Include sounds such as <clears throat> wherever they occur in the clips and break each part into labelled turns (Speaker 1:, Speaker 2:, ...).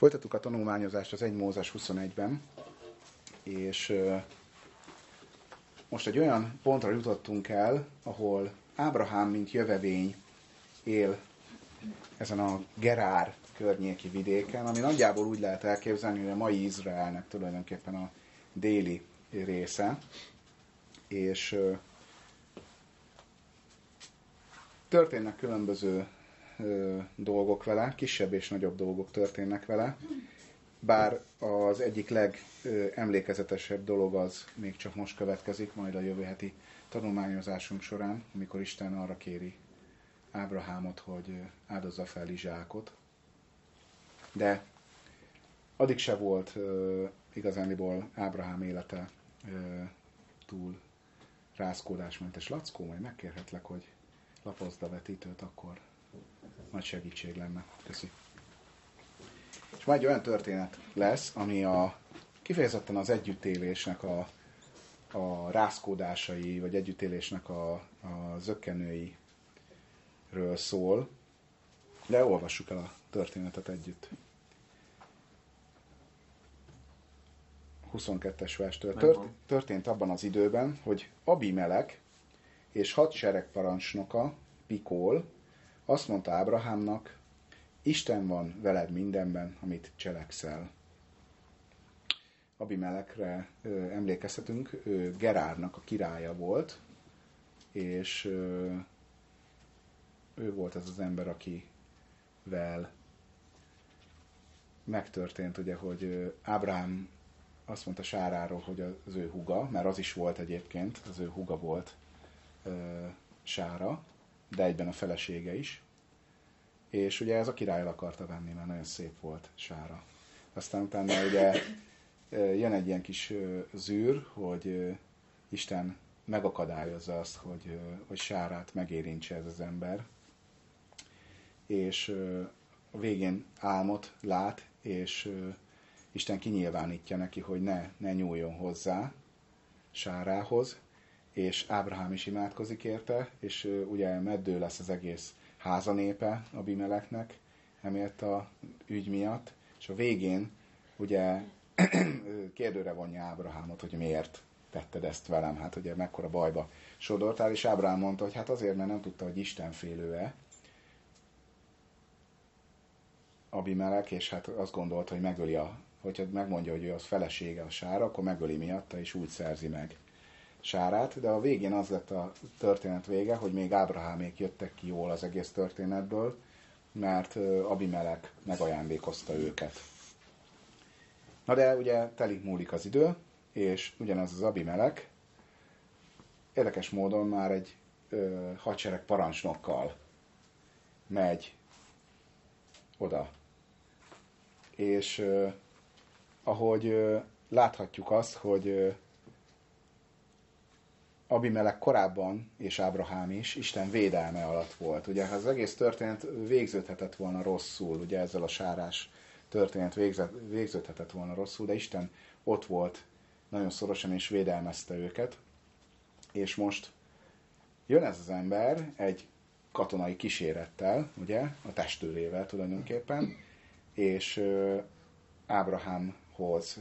Speaker 1: Folytattuk a tanulmányozást az 1 Mózes 21-ben, és most egy olyan pontra jutottunk el, ahol Ábrahám, mint jövevény él ezen a Gerár környéki vidéken, ami nagyjából úgy lehet elképzelni, hogy a mai Izraelnek tulajdonképpen a déli része, és történnek különböző dolgok vele, kisebb és nagyobb dolgok történnek vele, bár az egyik legemlékezetesebb dolog az még csak most következik, majd a jövő heti tanulmányozásunk során, amikor Isten arra kéri Ábrahámot, hogy áldozza fel Izsákot. De addig se volt uh, igazándiból Ábrahám élete uh, túl rázkódásmentes. Lackó, majd megkérhetlek, hogy lapozd a vetítőt, akkor nagy segítség lenne. Köszi. És majd olyan történet lesz, ami a kifejezetten az együttélésnek a, a rászkódásai, vagy együttélésnek a, a zökkenőiről szól. De olvassuk el a történetet együtt. 22-es verstől. Tört, történt abban az időben, hogy Abimelek és hadsereg parancsnoka, Pikol, azt mondta Ábrahámnak, Isten van veled mindenben, amit cselekszel. Abimelekre ö, emlékezhetünk, ő Gerárnak a királya volt, és ő volt az az ember, akivel megtörtént, ugye, hogy Ábrahám azt mondta Sáráról, hogy az ő huga, mert az is volt egyébként, az ő huga volt Sára, de egyben a felesége is. És ugye ez a király el akarta venni, mert nagyon szép volt Sára. Aztán utána ugye jön egy ilyen kis zűr, hogy Isten megakadályozza azt, hogy, hogy Sárát megérintse ez az ember. És a végén álmot lát, és Isten kinyilvánítja neki, hogy ne, ne nyúljon hozzá Sárához, és Ábrahám is imádkozik érte, és ugye meddő lesz az egész házanépe Abimeleknek, emiatt a ügy miatt, és a végén ugye kérdőre vonja Ábrahámot, hogy miért tetted ezt velem, hát ugye mekkora bajba sodortál, és Ábrahám mondta, hogy hát azért, mert nem tudta, hogy Isten félő-e, Abimelek, és hát azt gondolta, hogy megöli a, hogyha megmondja, hogy ő az felesége a sára, akkor megöli miatta, és úgy szerzi meg sárát, de a végén az lett a történet vége, hogy még Ábrahámék jöttek ki jól az egész történetből, mert Abimelek megajándékozta őket. Na de ugye telik múlik az idő, és ugyanaz az Abimelek érdekes módon már egy ö, hadsereg parancsnokkal megy oda. És ö, ahogy ö, láthatjuk azt, hogy ö, Abimelek korábban, és Ábrahám is, Isten védelme alatt volt. Ugye az egész történet végződhetett volna rosszul, ugye ezzel a sárás történet végződhetett volna rosszul, de Isten ott volt nagyon szorosan és védelmezte őket. És most jön ez az ember egy katonai kísérettel, ugye, a testőrével tulajdonképpen, és Ábrahámhoz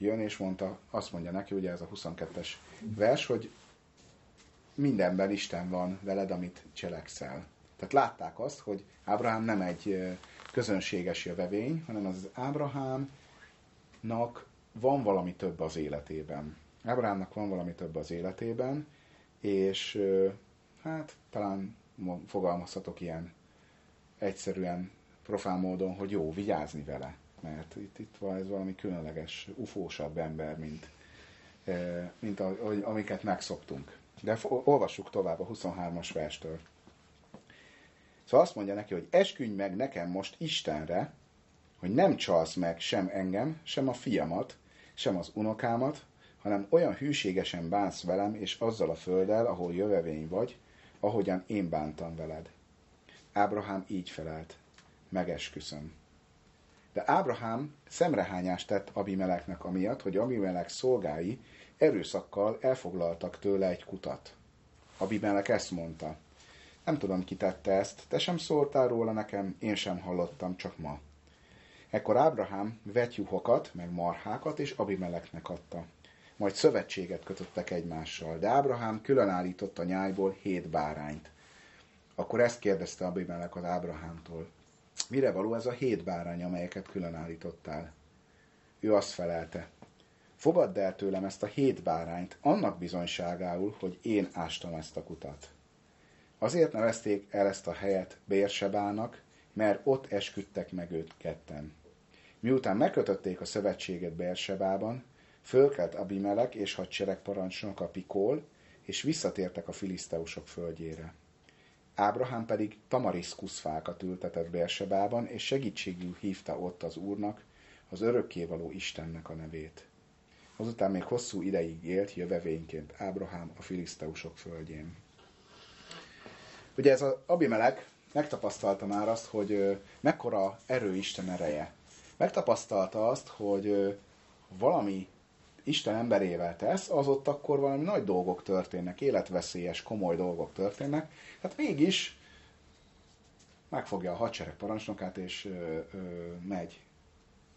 Speaker 1: jön, és mondta, azt mondja neki, ugye ez a 22-es vers, hogy mindenben Isten van veled, amit cselekszel. Tehát látták azt, hogy Ábrahám nem egy közönséges jövevény, hanem az Ábrahámnak van valami több az életében. Ábrahámnak van valami több az életében, és hát talán fogalmazhatok ilyen egyszerűen, profán módon, hogy jó, vigyázni vele mert itt, itt van ez valami különleges, ufósabb ember, mint, e, mint a, amiket megszoktunk. De olvassuk tovább a 23-as verstől. Szóval azt mondja neki, hogy esküdj meg nekem most Istenre, hogy nem csalsz meg sem engem, sem a fiamat, sem az unokámat, hanem olyan hűségesen bánsz velem és azzal a földdel, ahol jövevény vagy, ahogyan én bántam veled. Ábrahám így felelt, megesküszöm. De Ábrahám szemrehányást tett Abimeleknek amiatt, hogy Abimelek szolgái erőszakkal elfoglaltak tőle egy kutat. Abimelek ezt mondta. Nem tudom, ki tette ezt, te sem szóltál róla nekem, én sem hallottam, csak ma. Ekkor Ábrahám vetyuhokat, meg marhákat és Abimeleknek adta. Majd szövetséget kötöttek egymással, de Ábrahám különállított a nyájból hét bárányt. Akkor ezt kérdezte Abimelek az Ábrahámtól. Mire való ez a hét bárány, amelyeket különállítottál? Ő azt felelte. Fogadd el tőlem ezt a hét bárányt, annak bizonyságául, hogy én ástam ezt a kutat. Azért nevezték el ezt a helyet Bérsebának, mert ott esküdtek meg őt ketten. Miután megkötötték a szövetséget Bérsebában, fölkelt Abimelek és hadseregparancsnok a Pikól, és visszatértek a filiszteusok földjére. Ábrahám pedig tamariszkuszfákat ültetett Bérsebában, és segítségül hívta ott az Úrnak, az örökkévaló Istennek a nevét. Azután még hosszú ideig élt jövevényként Ábrahám a filiszteusok földjén. Ugye ez az Abimelek megtapasztalta már azt, hogy mekkora erő Isten ereje. Megtapasztalta azt, hogy valami Isten emberével tesz, az ott akkor valami nagy dolgok történnek, életveszélyes, komoly dolgok történnek. Hát mégis megfogja a hadsereg parancsnokát, és ö, ö, megy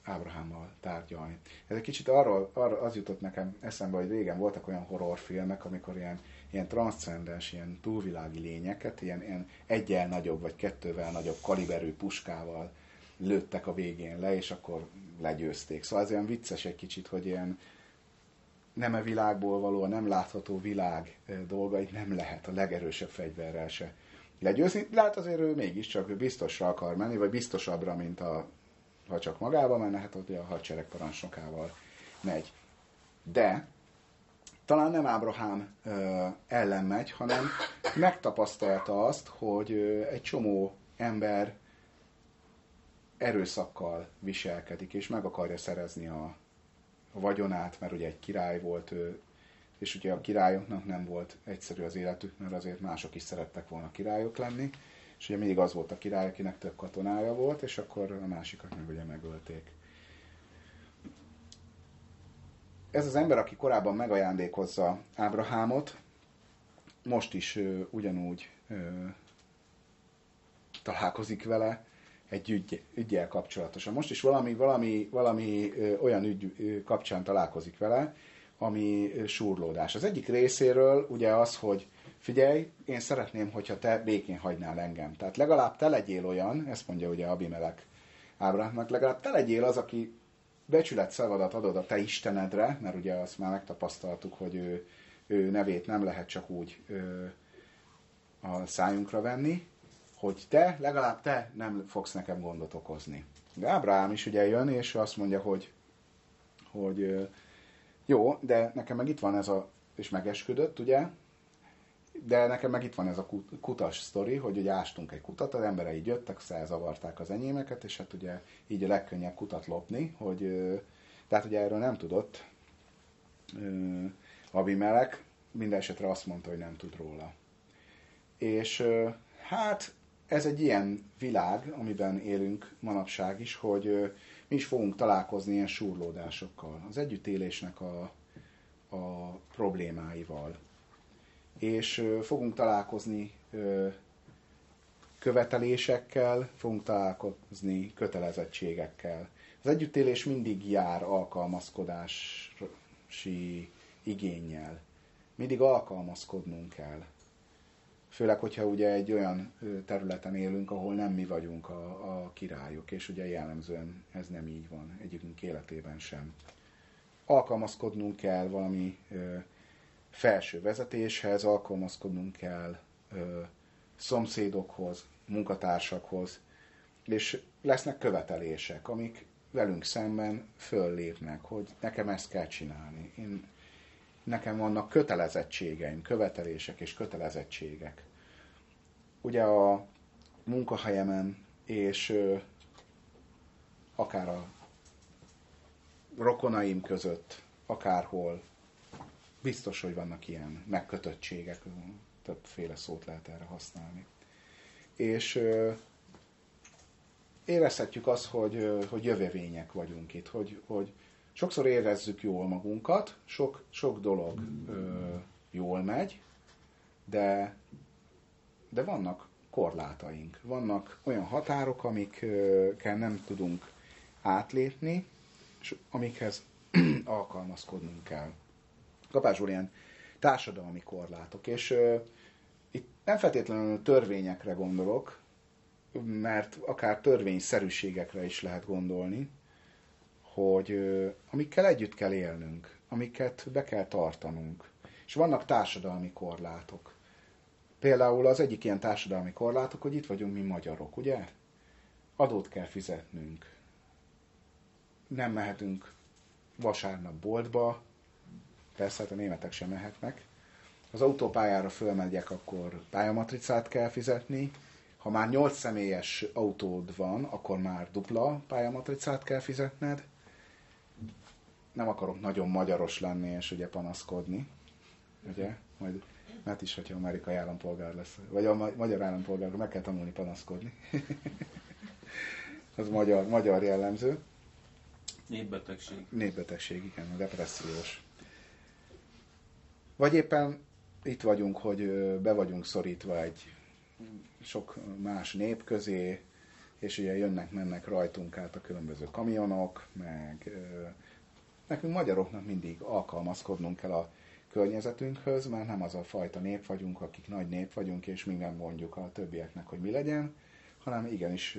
Speaker 1: Ábrahámmal tárgyalni. Ez egy kicsit arról, arról az jutott nekem eszembe, hogy régen voltak olyan horrorfilmek, amikor ilyen, ilyen transzcendens, ilyen túlvilági lényeket, ilyen, ilyen egyel nagyobb vagy kettővel nagyobb kaliberű puskával lőttek a végén le, és akkor legyőzték. Szóval ez olyan vicces egy kicsit, hogy ilyen nem a világból való, a nem látható világ dolgait nem lehet a legerősebb fegyverrel se legyőzni. Lehet azért ő mégiscsak biztosra akar menni, vagy biztosabbra, mint a ha csak magával menne, hát ugye a hadsereg parancsnokával megy. De talán nem Ábrahám ö, ellen megy, hanem megtapasztalta azt, hogy ö, egy csomó ember erőszakkal viselkedik, és meg akarja szerezni a, a vagyonát, mert ugye egy király volt ő, és ugye a királyoknak nem volt egyszerű az életük, mert azért mások is szerettek volna királyok lenni, és ugye mindig az volt a király, akinek több katonája volt, és akkor a másikat meg ugye megölték. Ez az ember, aki korábban megajándékozza Ábrahámot, most is ö, ugyanúgy ö, találkozik vele egy ügy, ügyjel kapcsolatosan. Most is valami, valami, valami ö, olyan ügy ö, kapcsán találkozik vele, ami ö, súrlódás. Az egyik részéről ugye az, hogy figyelj, én szeretném, hogyha te békén hagynál engem. Tehát legalább te legyél olyan, ezt mondja ugye Abimelek Ábrahámnak, legalább te legyél az, aki becsület szavadat adod a te Istenedre, mert ugye azt már megtapasztaltuk, hogy ő, ő nevét nem lehet csak úgy ő, a szájunkra venni, hogy te, legalább te nem fogsz nekem gondot okozni. De Ábrahám is ugye jön, és azt mondja, hogy, hogy jó, de nekem meg itt van ez a, és megesküdött, ugye, de nekem meg itt van ez a kutas sztori, hogy ugye ástunk egy kutat, az emberei jöttek, felzavarták az enyémeket, és hát ugye így a legkönnyebb kutat lopni, hogy tehát ugye erről nem tudott Abimelek, minden esetre azt mondta, hogy nem tud róla. És hát ez egy ilyen világ, amiben élünk manapság is, hogy mi is fogunk találkozni ilyen súrlódásokkal, az együttélésnek a, a problémáival és fogunk találkozni követelésekkel, fogunk találkozni kötelezettségekkel. Az együttélés mindig jár alkalmazkodási igényel. Mindig alkalmazkodnunk kell. Főleg, hogyha ugye egy olyan területen élünk, ahol nem mi vagyunk a, a királyok, és ugye jellemzően ez nem így van egyikünk életében sem. Alkalmazkodnunk kell valami felső vezetéshez alkalmazkodnunk kell, ö, szomszédokhoz, munkatársakhoz, és lesznek követelések, amik velünk szemben föllépnek, hogy nekem ezt kell csinálni. Én, nekem vannak kötelezettségeim, követelések és kötelezettségek. Ugye a munkahelyemen és ö, akár a rokonaim között, akárhol biztos, hogy vannak ilyen megkötöttségek, többféle szót lehet erre használni. És ö, érezhetjük azt, hogy, ö, hogy jövevények vagyunk itt, hogy, hogy sokszor érezzük jól magunkat, sok, sok dolog ö, jól megy, de, de vannak korlátaink, vannak olyan határok, amikkel nem tudunk átlépni, és amikhez <clears throat> alkalmazkodnunk kell. Kapásból ilyen társadalmi korlátok, és uh, itt nem feltétlenül törvényekre gondolok, mert akár törvényszerűségekre is lehet gondolni, hogy amikkel együtt kell élnünk, amiket be kell tartanunk. És vannak társadalmi korlátok. Például az egyik ilyen társadalmi korlátok, hogy itt vagyunk mi magyarok, ugye? Adót kell fizetnünk. Nem mehetünk vasárnap boltba, persze hát a németek sem mehetnek. Az autópályára fölmegyek, akkor pályamatricát kell fizetni. Ha már 8 személyes autód van, akkor már dupla pályamatricát kell fizetned. Nem akarok nagyon magyaros lenni, és ugye panaszkodni. Ugye? Majd mert is, hogyha amerikai állampolgár lesz, vagy a magyar állampolgár, meg kell tanulni panaszkodni. <laughs> Az magyar, magyar jellemző.
Speaker 2: Népbetegség.
Speaker 1: Népbetegség, igen, a depressziós. Vagy éppen itt vagyunk, hogy be vagyunk szorítva egy sok más nép közé, és ugye jönnek, mennek rajtunk át a különböző kamionok, meg nekünk magyaroknak mindig alkalmazkodnunk kell a környezetünkhöz, mert nem az a fajta nép vagyunk, akik nagy nép vagyunk, és minden mondjuk a többieknek, hogy mi legyen, hanem igenis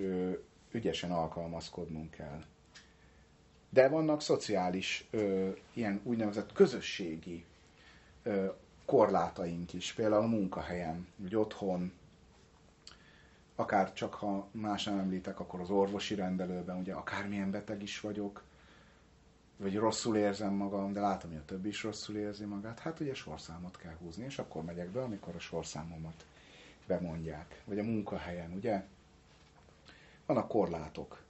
Speaker 1: ügyesen alkalmazkodnunk kell. De vannak szociális, ilyen úgynevezett közösségi korlátaink is, például a munkahelyen, vagy otthon, akár csak ha más nem említek, akkor az orvosi rendelőben, ugye akármilyen beteg is vagyok, vagy rosszul érzem magam, de látom, hogy a többi is rosszul érzi magát, hát ugye sorszámot kell húzni, és akkor megyek be, amikor a sorszámomat bemondják. Vagy a munkahelyen, ugye? Vannak korlátok.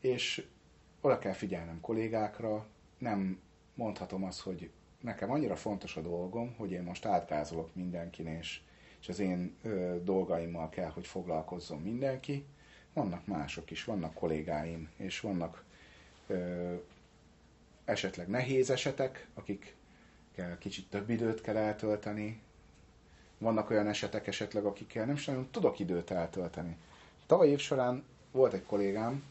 Speaker 1: És oda kell figyelnem kollégákra, nem mondhatom azt, hogy nekem annyira fontos a dolgom, hogy én most átgázolok mindenkin, és, és az én ö, dolgaimmal kell, hogy foglalkozzon mindenki. Vannak mások is, vannak kollégáim, és vannak ö, esetleg nehéz esetek, akik kicsit több időt kell eltölteni. Vannak olyan esetek esetleg, akikkel nem is nagyon tudok időt eltölteni. Tavaly év során volt egy kollégám,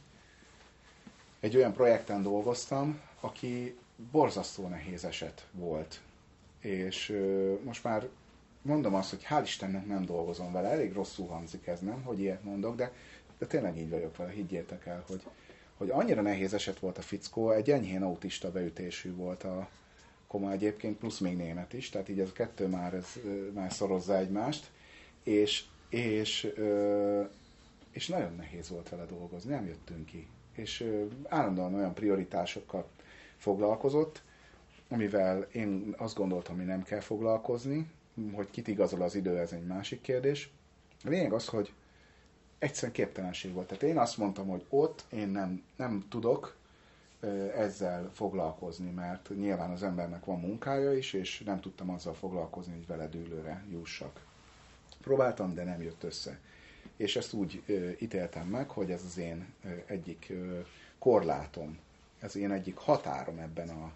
Speaker 1: egy olyan projekten dolgoztam, aki borzasztó nehéz eset volt. És most már mondom azt, hogy hál' Istennek nem dolgozom vele, elég rosszul hangzik ez, nem, hogy ilyet mondok, de, de tényleg így vagyok vele, higgyétek el, hogy, hogy annyira nehéz eset volt a fickó, egy enyhén autista beütésű volt a koma egyébként, plusz még német is, tehát így ez a kettő már, ez, már szorozza egymást, és, és, és nagyon nehéz volt vele dolgozni, nem jöttünk ki. És állandóan olyan prioritásokkal foglalkozott, amivel én azt gondoltam, hogy nem kell foglalkozni, hogy kit igazol az idő, ez egy másik kérdés. A lényeg az, hogy egyszerűen képtelenség volt. Tehát én azt mondtam, hogy ott én nem, nem tudok ezzel foglalkozni, mert nyilván az embernek van munkája is, és nem tudtam azzal foglalkozni, hogy vele dűlőre jussak. Próbáltam, de nem jött össze. És ezt úgy ítéltem meg, hogy ez az én egyik korlátom, ez én egyik határom ebben a,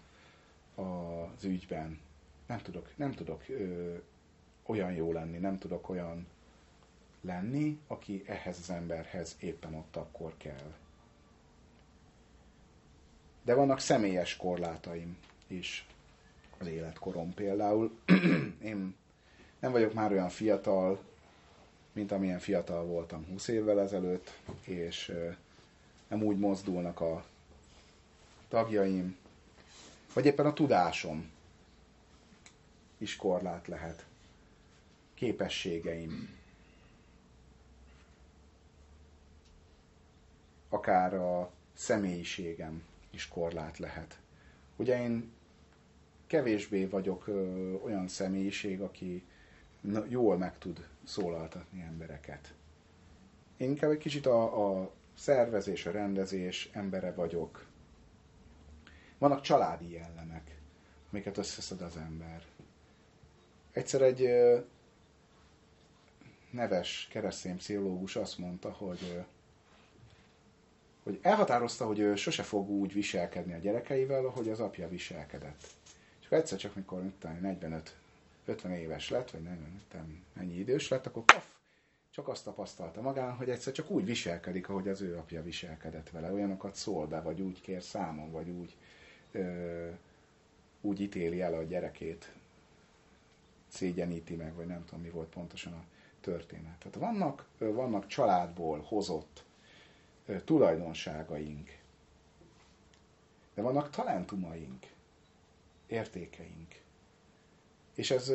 Speaker 1: a, az ügyben. Nem tudok, nem tudok ö, olyan jó lenni, nem tudok olyan lenni, aki ehhez az emberhez éppen ott akkor kell. De vannak személyes korlátaim is az életkorom például. <clears throat> Én nem vagyok már olyan fiatal, mint amilyen fiatal voltam 20 évvel ezelőtt, és nem úgy mozdulnak a tagjaim, vagy éppen a tudásom is korlát lehet. Képességeim, akár a személyiségem is korlát lehet. Ugye én kevésbé vagyok ö, olyan személyiség, aki jól meg tud szólaltatni embereket. Én inkább egy kicsit a, a szervezés, a rendezés embere vagyok. Vannak családi jellemek, amiket összeszed az ember. Egyszer egy ö, neves keresztény pszichológus azt mondta, hogy ö, hogy elhatározta, hogy ő sose fog úgy viselkedni a gyerekeivel, ahogy az apja viselkedett. És akkor egyszer csak, mikor 45-50 éves lett, vagy nem, nem, mennyi idős lett, akkor kaf, csak azt tapasztalta magán, hogy egyszer csak úgy viselkedik, ahogy az ő apja viselkedett vele. Olyanokat szól be, vagy úgy kér számon, vagy úgy, ö, úgy ítéli el a gyerekét, szégyeníti meg, vagy nem tudom, mi volt pontosan a történet. Tehát vannak, vannak családból hozott tulajdonságaink, de vannak talentumaink, értékeink. És ez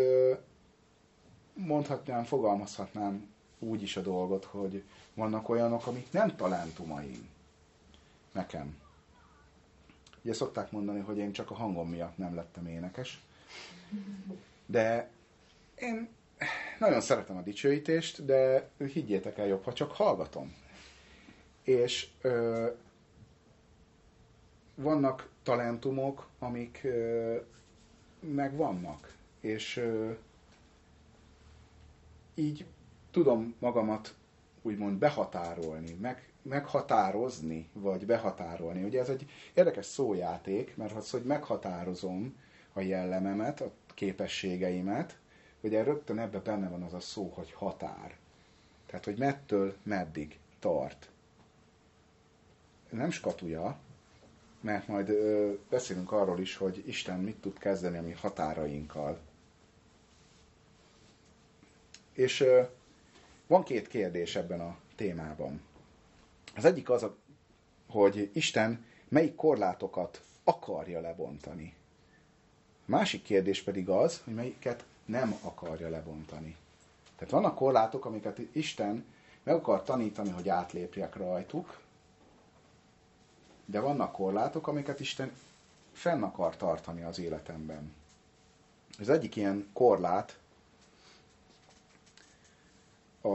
Speaker 1: mondhatnám, fogalmazhatnám úgy is a dolgot, hogy vannak olyanok, amik nem talentumaim nekem. Ugye szokták mondani, hogy én csak a hangom miatt nem lettem énekes, de én nagyon szeretem a dicsőítést, de higgyétek el jobb, ha csak hallgatom. És ö, vannak talentumok, amik ö, meg vannak, és ö, így tudom magamat úgymond behatárolni, meg, meghatározni, vagy behatárolni. Ugye ez egy érdekes szójáték, mert az, hogy meghatározom a jellememet, a képességeimet, ugye rögtön ebbe benne van az a szó, hogy határ. Tehát, hogy mettől meddig tart. Nem skatuja, mert majd ö, beszélünk arról is, hogy Isten mit tud kezdeni a mi határainkkal. És ö, van két kérdés ebben a témában. Az egyik az, hogy Isten melyik korlátokat akarja lebontani. A másik kérdés pedig az, hogy melyiket nem akarja lebontani. Tehát vannak korlátok, amiket Isten meg akar tanítani, hogy átlépjek rajtuk, de vannak korlátok, amiket Isten fenn akar tartani az életemben. Az egyik ilyen korlát, a,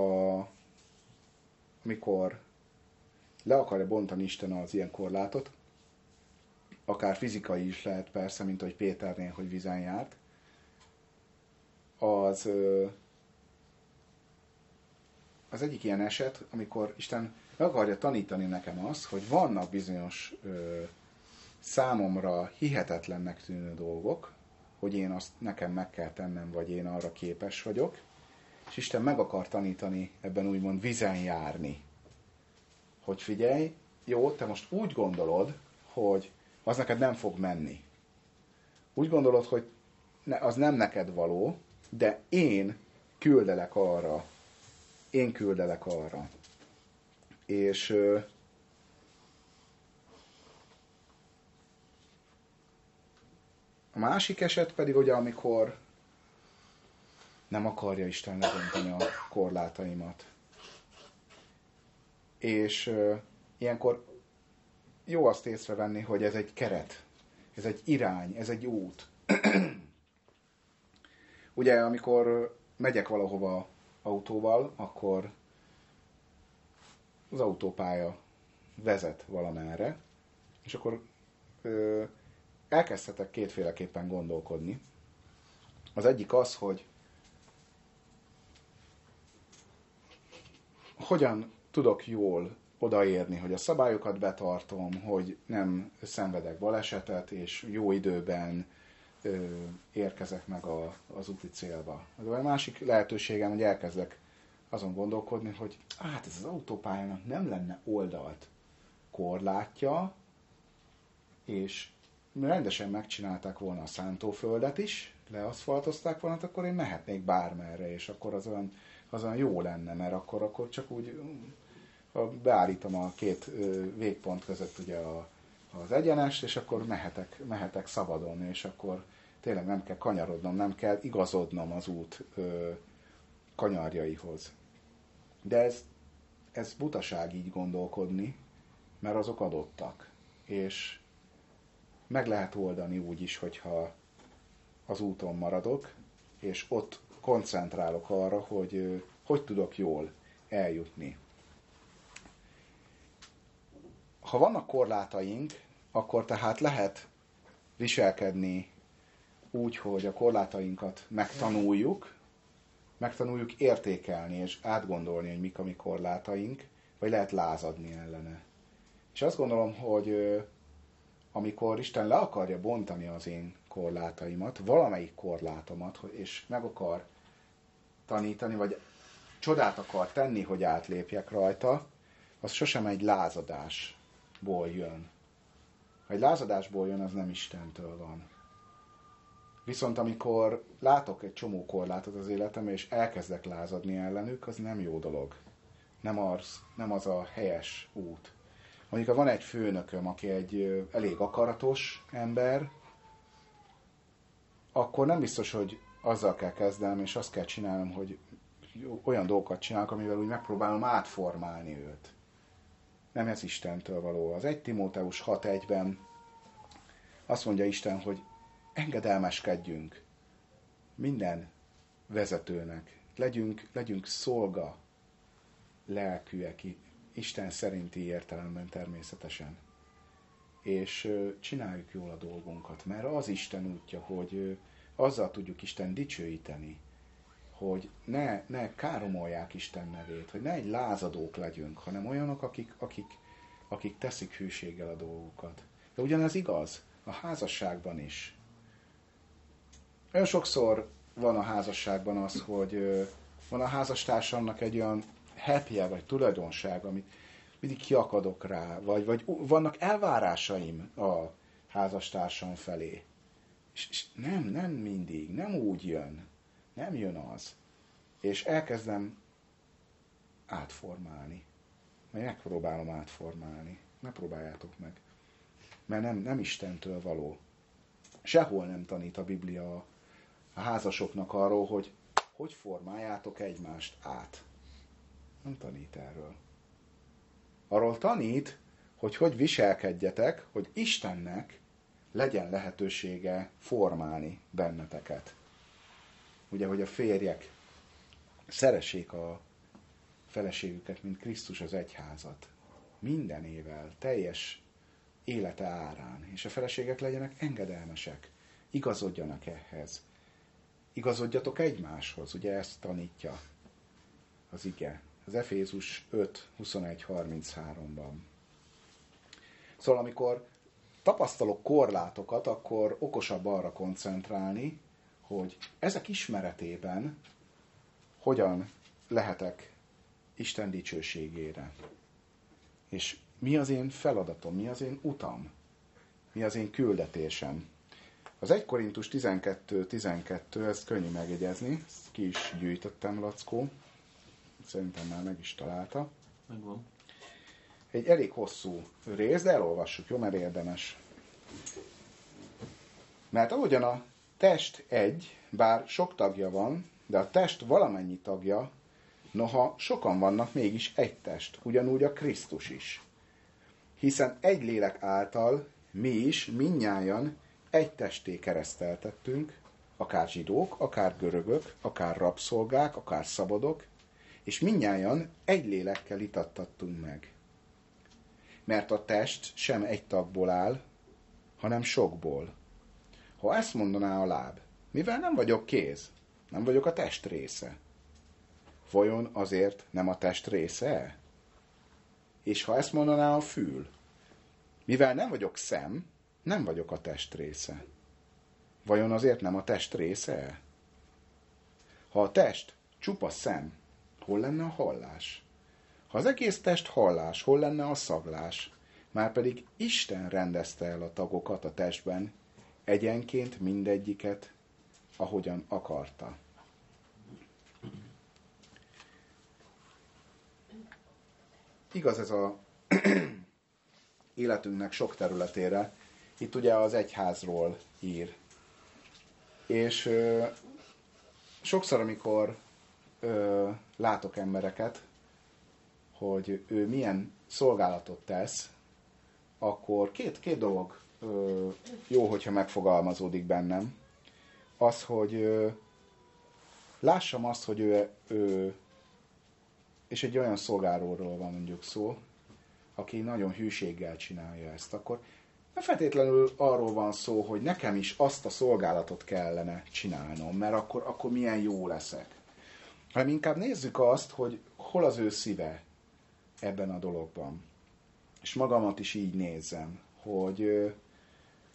Speaker 1: amikor le akarja bontani Isten az ilyen korlátot, akár fizikai is lehet persze, mint hogy Péternél, hogy vizen járt, az az egyik ilyen eset, amikor Isten akarja tanítani nekem azt, hogy vannak bizonyos ö, számomra hihetetlennek tűnő dolgok, hogy én azt nekem meg kell tennem, vagy én arra képes vagyok, és Isten meg akar tanítani ebben úgymond vizen járni. Hogy figyelj, jó, te most úgy gondolod, hogy az neked nem fog menni. Úgy gondolod, hogy ne, az nem neked való, de én küldelek arra, én küldelek arra. És a másik eset pedig ugye, amikor nem akarja Isten lebontani a korlátaimat. És ilyenkor jó azt észrevenni, hogy ez egy keret, ez egy irány, ez egy út. <clears throat> Ugye, amikor megyek valahova autóval, akkor az autópálya vezet valamerre, és akkor ö, elkezdhetek kétféleképpen gondolkodni. Az egyik az, hogy hogyan tudok jól odaérni, hogy a szabályokat betartom, hogy nem szenvedek balesetet, és jó időben ö, érkezek meg a, az úti célba. A másik lehetőségem, hogy elkezdek azon gondolkodni, hogy hát ez az autópályának nem lenne oldalt korlátja, és rendesen megcsinálták volna a szántóföldet is, leaszfaltozták volna, akkor én mehetnék bármerre, és akkor az olyan, az olyan jó lenne, mert akkor, akkor csak úgy beállítom a két végpont között ugye a, az egyenest, és akkor mehetek, mehetek szabadon, és akkor tényleg nem kell kanyarodnom, nem kell igazodnom az út ö, kanyarjaihoz. De ez, ez butaság így gondolkodni, mert azok adottak. És meg lehet oldani úgy is, hogyha az úton maradok, és ott koncentrálok arra, hogy hogy tudok jól eljutni. Ha vannak korlátaink, akkor tehát lehet viselkedni úgy, hogy a korlátainkat megtanuljuk, megtanuljuk értékelni és átgondolni, hogy mik a mi korlátaink, vagy lehet lázadni ellene. És azt gondolom, hogy amikor Isten le akarja bontani az én korlátaimat, valamelyik korlátomat, és meg akar tanítani, vagy csodát akar tenni, hogy átlépjek rajta, az sosem egy lázadásból jön. Ha egy lázadásból jön, az nem Istentől van. Viszont amikor látok egy csomó korlátot az életemben, és elkezdek lázadni ellenük, az nem jó dolog. Nem az, nem az a helyes út. Mondjuk, van egy főnököm, aki egy elég akaratos ember, akkor nem biztos, hogy azzal kell kezdenem, és azt kell csinálnom, hogy olyan dolgokat csinálok, amivel úgy megpróbálom átformálni őt. Nem ez Istentől való. Az 1 Timóteus 6.1-ben azt mondja Isten, hogy engedelmeskedjünk minden vezetőnek. Legyünk, legyünk szolga lelkűek, Isten szerinti értelemben természetesen. És csináljuk jól a dolgunkat, mert az Isten útja, hogy azzal tudjuk Isten dicsőíteni, hogy ne, ne káromolják Isten nevét, hogy ne egy lázadók legyünk, hanem olyanok, akik, akik, akik teszik hűséggel a dolgokat. De ugyanez igaz a házasságban is. Sokszor van a házasságban az, hogy van a házastársamnak egy olyan happy vagy tulajdonság, amit mindig kiakadok rá, vagy, vagy vannak elvárásaim a házastársam felé. És, és nem, nem mindig, nem úgy jön. Nem jön az. És elkezdem átformálni. Vagy megpróbálom átformálni. Ne próbáljátok meg. Mert nem, nem Istentől való. Sehol nem tanít a Biblia a házasoknak arról, hogy hogy formáljátok egymást át. Nem tanít erről. Arról tanít, hogy hogy viselkedjetek, hogy Istennek legyen lehetősége formálni benneteket. Ugye, hogy a férjek szeressék a feleségüket, mint Krisztus az egyházat. Mindenével, teljes élete árán. És a feleségek legyenek engedelmesek. Igazodjanak ehhez. Igazodjatok egymáshoz. Ugye ezt tanítja az ige. Az Efézus 5, 21, 33-ban. Szóval amikor tapasztalok korlátokat, akkor okosabb arra koncentrálni, hogy ezek ismeretében hogyan lehetek Isten dicsőségére. És mi az én feladatom, mi az én utam, mi az én küldetésem. Az 1 Korintus 12-12, ezt könnyű megjegyezni, ezt ki is gyűjtöttem, Lackó. Szerintem már meg is találta.
Speaker 2: Megvan.
Speaker 1: Egy elég hosszú rész, de elolvassuk, jó, mert érdemes. Mert ahogyan a test egy, bár sok tagja van, de a test valamennyi tagja, noha sokan vannak, mégis egy test, ugyanúgy a Krisztus is. Hiszen egy lélek által mi is, minnyájan egy testé kereszteltettünk, akár zsidók, akár görögök, akár rabszolgák, akár szabadok, és minnyájan egy lélekkel itattattunk meg. Mert a test sem egy tagból áll, hanem sokból. Ha ezt mondaná a láb, mivel nem vagyok kéz, nem vagyok a test része. Vajon azért nem a test része? És ha ezt mondaná a fül, mivel nem vagyok szem, nem vagyok a test része. Vajon azért nem a test része? Ha a test csupa szem, hol lenne a hallás? Ha az egész test hallás, hol lenne a szaglás? Márpedig Isten rendezte el a tagokat a testben, egyenként mindegyiket, ahogyan akarta. Igaz ez a <clears throat> életünknek sok területére. Itt ugye az egyházról ír. És ö, sokszor, amikor ö, látok embereket, hogy ő milyen szolgálatot tesz, akkor két, két dolog ö, jó, hogyha megfogalmazódik bennem. Az, hogy ö, lássam azt, hogy ő, ő, és egy olyan szolgáróról van mondjuk szó, aki nagyon hűséggel csinálja ezt, akkor nem feltétlenül arról van szó, hogy nekem is azt a szolgálatot kellene csinálnom, mert akkor, akkor milyen jó leszek. Hanem inkább nézzük azt, hogy hol az ő szíve ebben a dologban. És magamat is így nézem, hogy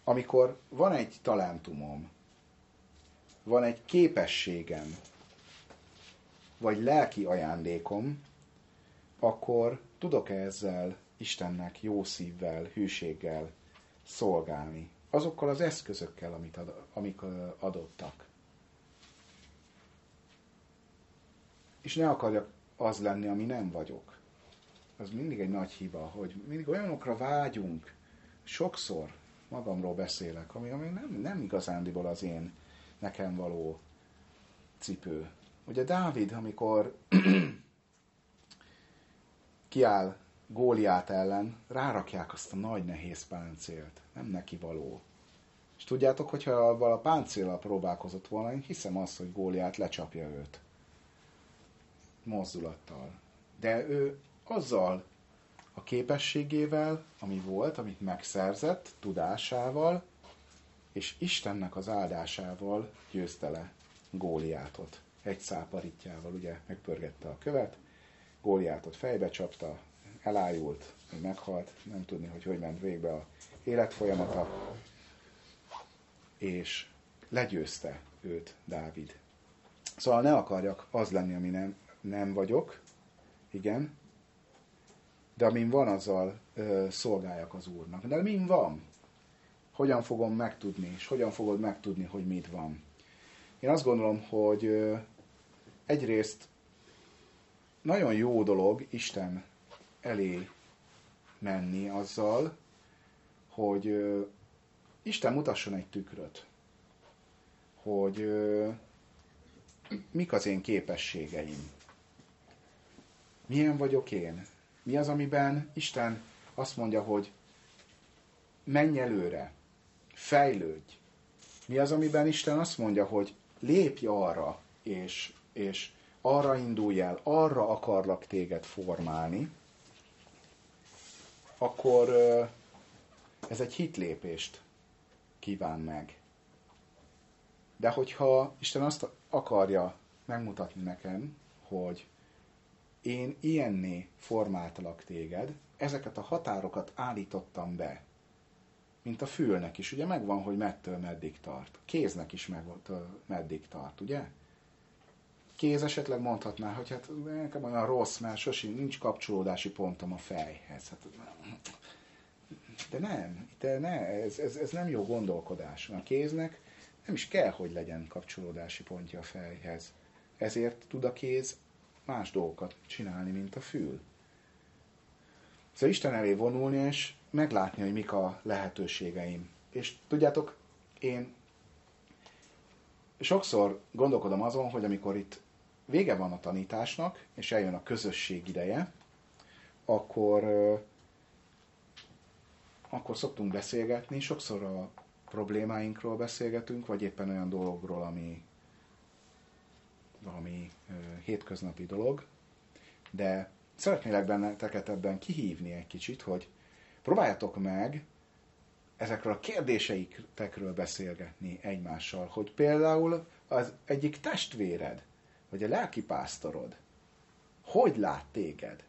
Speaker 1: amikor van egy talentumom, van egy képességem, vagy lelki ajándékom, akkor tudok-e ezzel Istennek jó szívvel, hűséggel szolgálni? Azokkal az eszközökkel, amit ad, amik adottak. És ne akarjak az lenni, ami nem vagyok. Az mindig egy nagy hiba, hogy mindig olyanokra vágyunk, sokszor magamról beszélek, ami, ami nem, nem igazándiból az én nekem való cipő. Ugye Dávid, amikor <clears throat> kiáll Góliát ellen, rárakják azt a nagy nehéz páncélt. Nem neki való. És tudjátok, hogyha a páncéllal próbálkozott volna, én hiszem azt, hogy Góliát lecsapja őt. Mozdulattal. De ő azzal a képességével, ami volt, amit megszerzett, tudásával, és Istennek az áldásával győzte le Góliátot. Egy száparitjával, ugye, megpörgette a követ, Góliátot fejbe csapta, elájult, meghalt, nem tudni, hogy hogy ment végbe a életfolyamata, és legyőzte őt Dávid. Szóval ne akarjak az lenni, ami nem, nem vagyok, igen, de amin van, azzal ö, szolgáljak az Úrnak. De min van? Hogyan fogom megtudni, és hogyan fogod megtudni, hogy mit van? Én azt gondolom, hogy ö, egyrészt nagyon jó dolog Isten elé menni azzal, hogy Isten mutasson egy tükröt, hogy mik az én képességeim, milyen vagyok én, mi az, amiben Isten azt mondja, hogy menj előre, fejlődj. Mi az, amiben Isten azt mondja, hogy lépj arra, és, és arra indulj el, arra akarlak téged formálni, akkor ez egy hitlépést kíván meg. De hogyha Isten azt akarja megmutatni nekem, hogy én ilyenné formáltalak téged, ezeket a határokat állítottam be, mint a fülnek is, ugye megvan, hogy mettől meddig tart. Kéznek is meg meddig tart, ugye? Kéz esetleg mondhatná, hogy hát nekem olyan rossz, mert sosem nincs kapcsolódási pontom a fejhez. Hát, de nem, de ne, ez, ez, ez nem jó gondolkodás. A kéznek nem is kell, hogy legyen kapcsolódási pontja a fejhez. Ezért tud a kéz más dolgokat csinálni, mint a fül. Szóval Isten elé vonulni, és meglátni, hogy mik a lehetőségeim. És tudjátok, én sokszor gondolkodom azon, hogy amikor itt vége van a tanításnak, és eljön a közösség ideje, akkor, akkor szoktunk beszélgetni, sokszor a problémáinkról beszélgetünk, vagy éppen olyan dologról, ami, valami hétköznapi dolog, de szeretnélek benneteket ebben kihívni egy kicsit, hogy próbáljátok meg ezekről a kérdéseitekről beszélgetni egymással, hogy például az egyik testvéred, vagy a lelkipásztorod, hogy lát téged?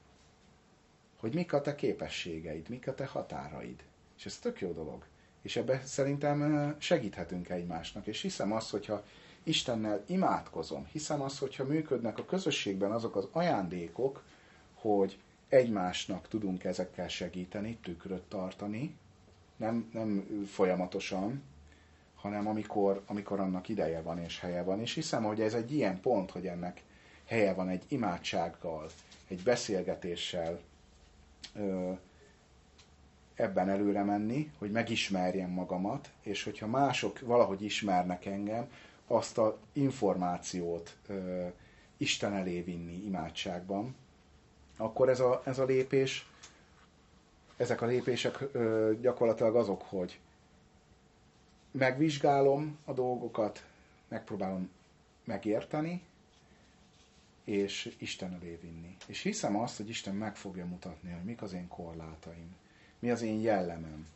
Speaker 1: Hogy mik a te képességeid, mik a te határaid. És ez tök jó dolog. És ebben szerintem segíthetünk egymásnak. És hiszem azt, hogyha Istennel imádkozom. Hiszem azt, hogyha működnek a közösségben azok az ajándékok, hogy egymásnak tudunk ezekkel segíteni, tükröt tartani, nem, nem folyamatosan, hanem amikor, amikor annak ideje van és helye van. És hiszem, hogy ez egy ilyen pont, hogy ennek helye van egy imádsággal, egy beszélgetéssel ö, ebben előre menni, hogy megismerjem magamat, és hogyha mások valahogy ismernek engem, azt a információt ö, Isten elé vinni imádságban, akkor ez a, ez a lépés, ezek a lépések ö, gyakorlatilag azok, hogy megvizsgálom a dolgokat, megpróbálom megérteni, és Isten elé vinni. És hiszem azt, hogy Isten meg fogja mutatni, hogy mik az én korlátaim, mi az én jellemem,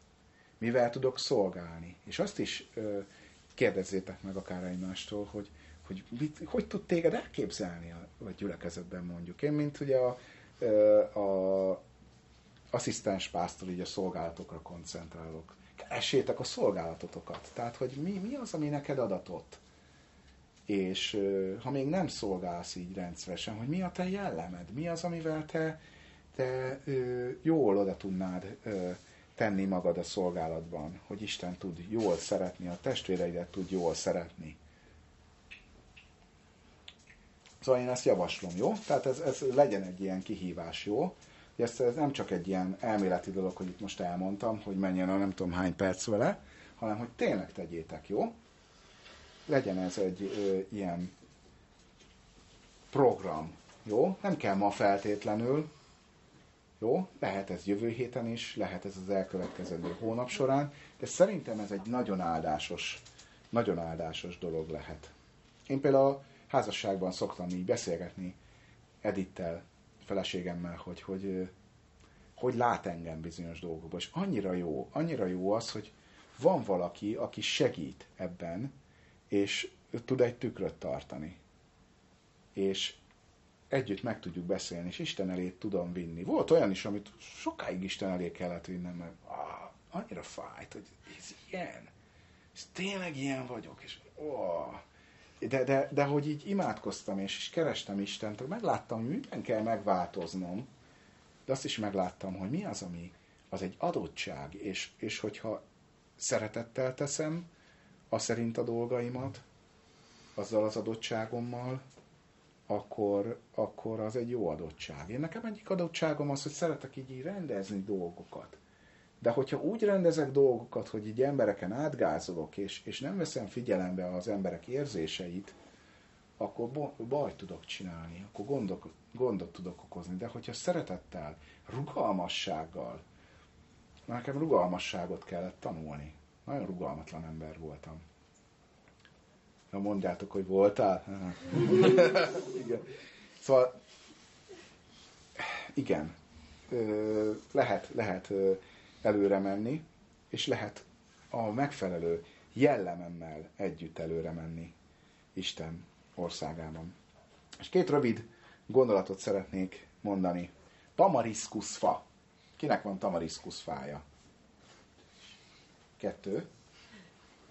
Speaker 1: mivel tudok szolgálni. És azt is ö, kérdezzétek meg akár egymástól, hogy, hogy mit, hogy tud téged elképzelni a, a gyülekezetben mondjuk. Én, mint ugye a, a asszisztens pásztor, így a szolgálatokra koncentrálok. Keressétek a szolgálatotokat. Tehát, hogy mi, mi az, ami neked adatott. És ha még nem szolgálsz így rendszeresen, hogy mi a te jellemed, mi az, amivel te, te jól oda tudnád tenni magad a szolgálatban, hogy Isten tud jól szeretni, a testvéreidet tud jól szeretni. Szóval én ezt javaslom, jó? Tehát ez, ez legyen egy ilyen kihívás, jó? Ez, ez nem csak egy ilyen elméleti dolog, hogy itt most elmondtam, hogy menjen a nem tudom hány perc vele, hanem hogy tényleg tegyétek, jó? Legyen ez egy ö, ilyen program, jó? Nem kell ma feltétlenül, jó? Lehet ez jövő héten is, lehet ez az elkövetkezendő hónap során, de szerintem ez egy nagyon áldásos, nagyon áldásos dolog lehet. Én például a házasságban szoktam így beszélgetni Edittel, feleségemmel, hogy, hogy hogy lát engem bizonyos dolgokban. És annyira jó, annyira jó az, hogy van valaki, aki segít ebben, és tud egy tükröt tartani. És együtt meg tudjuk beszélni, és Isten elé tudom vinni. Volt olyan is, amit sokáig Isten elé kellett vinnem, mert ah, annyira fájt, hogy ez ilyen. Ez tényleg ilyen vagyok, és oh. De, de, de hogy így imádkoztam, és, és kerestem Istent, megláttam, hogy minden kell megváltoznom, de azt is megláttam, hogy mi az, ami az egy adottság, és, és hogyha szeretettel teszem, a szerint a dolgaimat, azzal az adottságommal, akkor, akkor az egy jó adottság. Én nekem egyik adottságom az, hogy szeretek így, így rendezni dolgokat. De hogyha úgy rendezek dolgokat, hogy így embereken átgázolok, és, és nem veszem figyelembe az emberek érzéseit, akkor baj tudok csinálni, akkor gondok, gondot tudok okozni. De hogyha szeretettel, rugalmassággal, nekem rugalmasságot kellett tanulni. Nagyon rugalmatlan ember voltam. Na mondjátok, hogy voltál? <laughs> igen. Szóval, igen, lehet, lehet előre menni, és lehet a megfelelő jellememmel együtt előre menni Isten országában. És két rövid gondolatot szeretnék mondani. Tamariszkuszfa. Kinek van tamariszkuszfája? Kettő,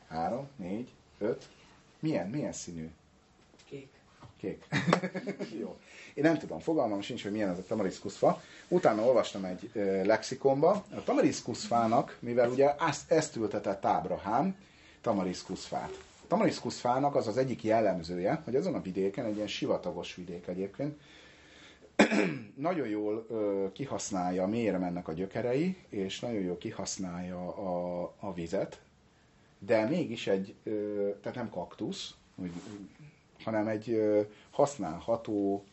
Speaker 1: három, négy, öt, milyen, milyen színű?
Speaker 3: Kék. <laughs>
Speaker 1: Jó. Én nem tudom, fogalmam sincs, hogy milyen az a tamariszkuszfa. Utána olvastam egy e, lexikonba. A tamariszkuszfának, mivel ugye ezt, ezt ültetett Ábrahám, tamariszkuszfát. A tamariszkuszfának az az egyik jellemzője, hogy azon a vidéken, egy ilyen sivatagos vidék egyébként, <clears throat> nagyon jól ö, kihasználja, mélyre mennek a gyökerei, és nagyon jól kihasználja a, a vizet, de mégis egy, tehát nem kaktusz, hanem egy használható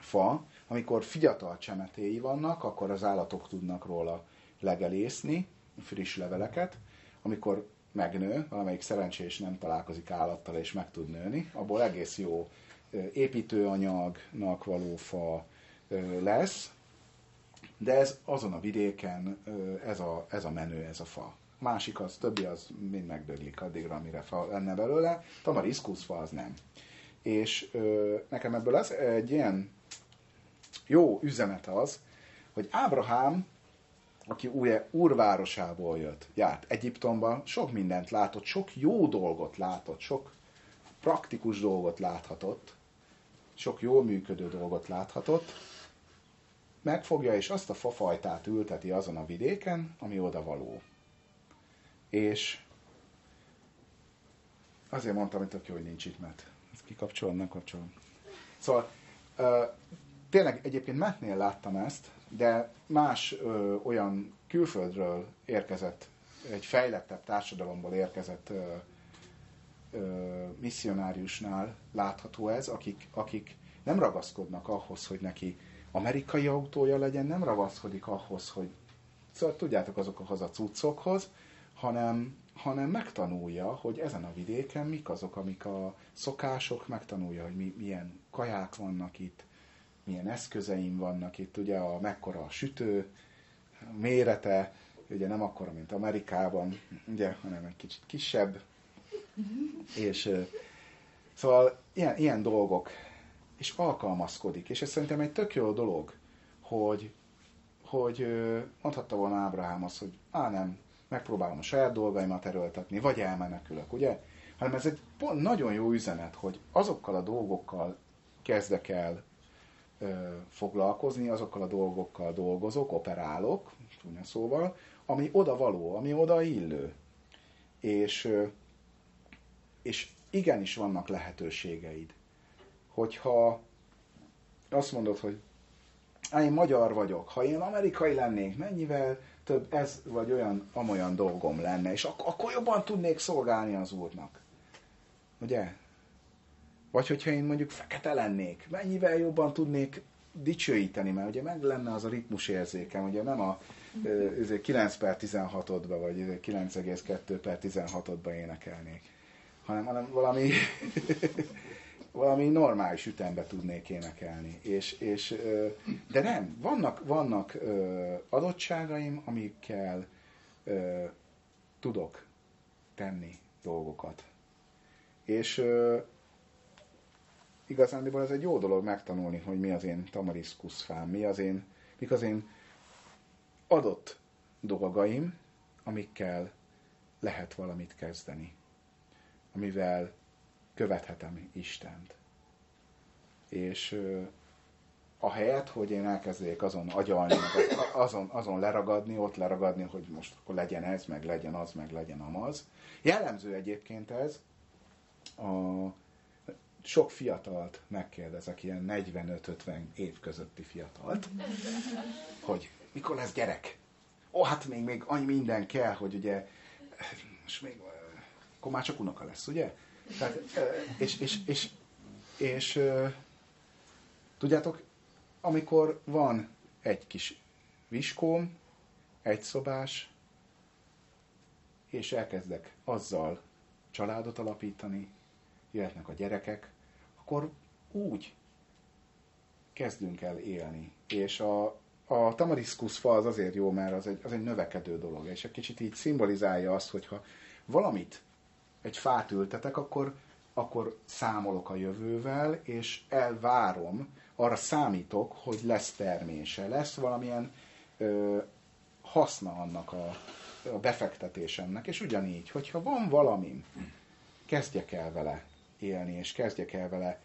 Speaker 1: fa, amikor fiatal csemetéi vannak, akkor az állatok tudnak róla legelészni, friss leveleket, amikor megnő, valamelyik szerencsés nem találkozik állattal és meg tud nőni, abból egész jó építőanyagnak való fa lesz, de ez azon a vidéken, ez a, ez a menő, ez a fa másik az, többi az mind megdöglik addigra, amire fa lenne belőle, tamariszkuszfa az nem. És ö, nekem ebből az egy ilyen jó üzenet az, hogy Ábrahám, aki ugye úrvárosából jött, járt Egyiptomban, sok mindent látott, sok jó dolgot látott, sok praktikus dolgot láthatott, sok jól működő dolgot láthatott, megfogja és azt a fafajtát ülteti azon a vidéken, ami oda való. És azért mondtam, hogy tök jó, hogy nincs itt, mert ezt kikapcsolom, nem kapcsolom. Szóval tényleg egyébként Metnél láttam ezt, de más ö, olyan külföldről érkezett, egy fejlettebb társadalomból érkezett ö, ö, misszionáriusnál látható ez, akik, akik nem ragaszkodnak ahhoz, hogy neki amerikai autója legyen, nem ragaszkodik ahhoz, hogy szóval tudjátok azokhoz a cuccokhoz, hanem, hanem megtanulja, hogy ezen a vidéken mik azok, amik a szokások, megtanulja, hogy mi, milyen kaják vannak itt, milyen eszközeim vannak itt, ugye a mekkora a sütő, a mérete, ugye nem akkora, mint Amerikában, ugye, hanem egy kicsit kisebb, és szóval ilyen, ilyen dolgok, és alkalmazkodik, és ez szerintem egy tök jó dolog, hogy, hogy mondhatta volna Ábrahám azt, hogy á nem, megpróbálom a saját dolgaimat erőltetni, vagy elmenekülök, ugye? hanem ez egy pont nagyon jó üzenet, hogy azokkal a dolgokkal kezdek el ö, foglalkozni, azokkal a dolgokkal dolgozok, operálok, csúnya szóval, ami oda való, ami oda illő. És, ö, és igenis vannak lehetőségeid. Hogyha azt mondod, hogy Á, én magyar vagyok, ha én amerikai lennék, mennyivel több ez vagy olyan, amolyan dolgom lenne, és ak- akkor jobban tudnék szolgálni az úrnak. Ugye? Vagy hogyha én mondjuk fekete lennék, mennyivel jobban tudnék dicsőíteni, mert ugye meg lenne az a ritmus érzékem, ugye nem a 9 per 16-odba, vagy 9,2 per 16-odba énekelnék, hanem, hanem valami <laughs> valami normális ütembe tudnék énekelni. És, és, de nem, vannak, vannak adottságaim, amikkel tudok tenni dolgokat. És igazándiból ez egy jó dolog megtanulni, hogy mi az én tamariszkuszfám, mi az én, mik az én adott dolgaim, amikkel lehet valamit kezdeni. Amivel követhetem Istent. És a helyet, hogy én elkezdjék azon agyalni, azon, azon leragadni, ott leragadni, hogy most akkor legyen ez, meg legyen az, meg legyen amaz. Jellemző egyébként ez, a sok fiatalt megkérdezek, ilyen 45-50 év közötti fiatalt, hogy mikor lesz gyerek? Ó, hát még, még annyi minden kell, hogy ugye, most még, akkor már csak unoka lesz, ugye? Tehát, és, és, és, és tudjátok, amikor van egy kis viskóm, egy szobás, és elkezdek azzal családot alapítani, jöhetnek a gyerekek, akkor úgy kezdünk el élni. És a, a tamariszkusz fa az azért jó, mert az egy, az egy növekedő dolog, és egy kicsit így szimbolizálja azt, hogyha valamit egy fát ültetek, akkor, akkor számolok a jövővel, és elvárom, arra számítok, hogy lesz termése, lesz valamilyen ö, haszna annak a, a befektetésemnek, és ugyanígy, hogyha van valami, kezdjek el vele élni, és kezdjek el vele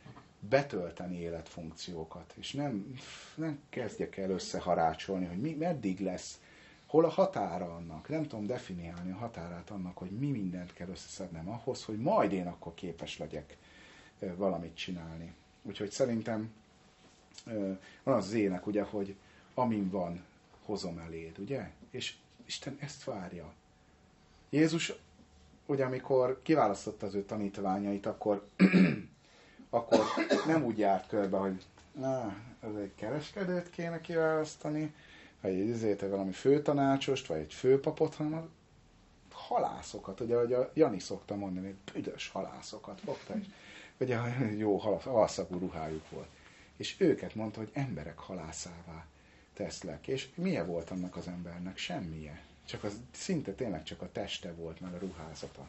Speaker 1: betölteni életfunkciókat, és nem, nem kezdjek el összeharácsolni, hogy mi, meddig lesz hol a határa annak? Nem tudom definiálni a határát annak, hogy mi mindent kell összeszednem ahhoz, hogy majd én akkor képes legyek valamit csinálni. Úgyhogy szerintem van az ének, ugye, hogy amin van, hozom eléd, ugye? És Isten ezt várja. Jézus, ugye, amikor kiválasztotta az ő tanítványait, akkor, <clears throat> akkor nem úgy járt körbe, hogy na, ez egy kereskedőt kéne kiválasztani, vagy egy izét, valami főtanácsost, vagy egy főpapot, hanem a halászokat, ugye, ahogy a Jani szokta mondani, büdös halászokat fogta, és ugye jó halszagú ruhájuk volt. És őket mondta, hogy emberek halászává teszlek. És milyen volt annak az embernek? Semmije. Csak az, szinte tényleg csak a teste volt, meg a ruházata.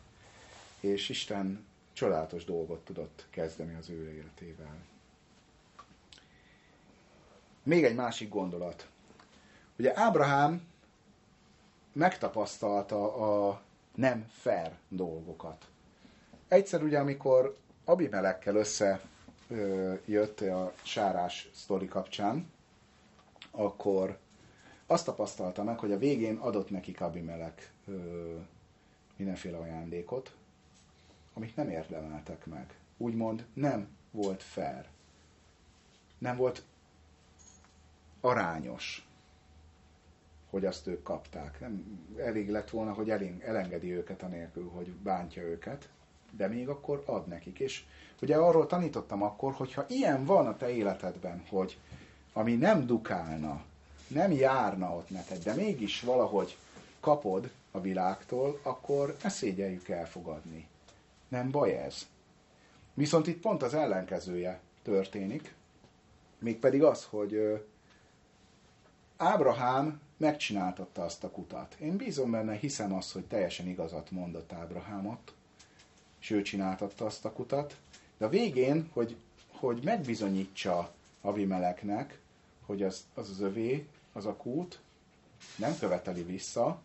Speaker 1: És Isten csodálatos dolgot tudott kezdeni az ő életével. Még egy másik gondolat. Ugye Ábrahám megtapasztalta a nem fair dolgokat. Egyszer ugye, amikor Abimelekkel össze ö, jött a sárás sztori kapcsán, akkor azt tapasztalta meg, hogy a végén adott nekik Abimelek mindenféle ajándékot, amit nem érdemeltek meg. Úgymond nem volt fair. Nem volt arányos hogy azt ők kapták. Nem elég lett volna, hogy elengedi őket anélkül, hogy bántja őket, de még akkor ad nekik. És ugye arról tanítottam akkor, hogy ha ilyen van a te életedben, hogy ami nem dukálna, nem járna ott neked, de mégis valahogy kapod a világtól, akkor ne szégyeljük elfogadni. Nem baj ez. Viszont itt pont az ellenkezője történik, mégpedig az, hogy Ábrahám megcsináltatta azt a kutat. Én bízom benne, hiszem azt, hogy teljesen igazat mondott Ábrahámot, és ő csináltatta azt a kutat, de a végén, hogy, hogy megbizonyítsa Avimeleknek, hogy az, az az övé, az a kút, nem követeli vissza,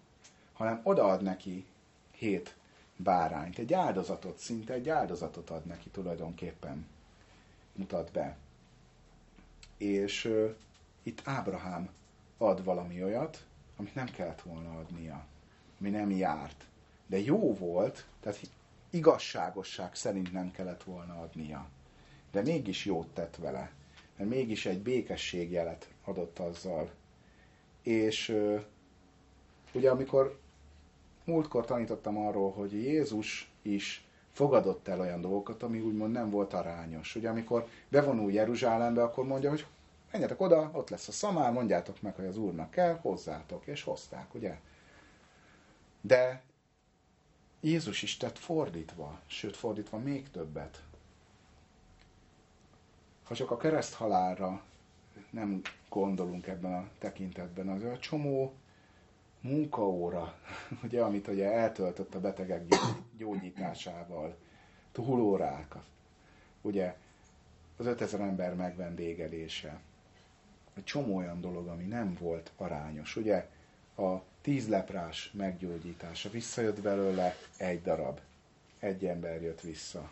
Speaker 1: hanem odaad neki hét bárányt, egy áldozatot, szinte egy áldozatot ad neki tulajdonképpen, mutat be. És uh, itt Ábrahám ad valami olyat, amit nem kellett volna adnia, ami nem járt. De jó volt, tehát igazságosság szerint nem kellett volna adnia. De mégis jót tett vele, mert mégis egy békességjelet adott azzal. És ugye amikor múltkor tanítottam arról, hogy Jézus is fogadott el olyan dolgokat, ami úgymond nem volt arányos. Ugye amikor bevonul Jeruzsálembe, akkor mondja, hogy menjetek oda, ott lesz a szamár, mondjátok meg, hogy az úrnak kell, hozzátok, és hozták, ugye? De Jézus is tett fordítva, sőt fordítva még többet. Ha csak a kereszt halálra nem gondolunk ebben a tekintetben, az a csomó munkaóra, <laughs> ugye, amit ugye eltöltött a betegek gyógyításával, túlórákat, ugye, az 5000 ember megvendégelése, egy csomó olyan dolog, ami nem volt arányos, ugye, a tíz leprás meggyógyítása, visszajött belőle egy darab, egy ember jött vissza.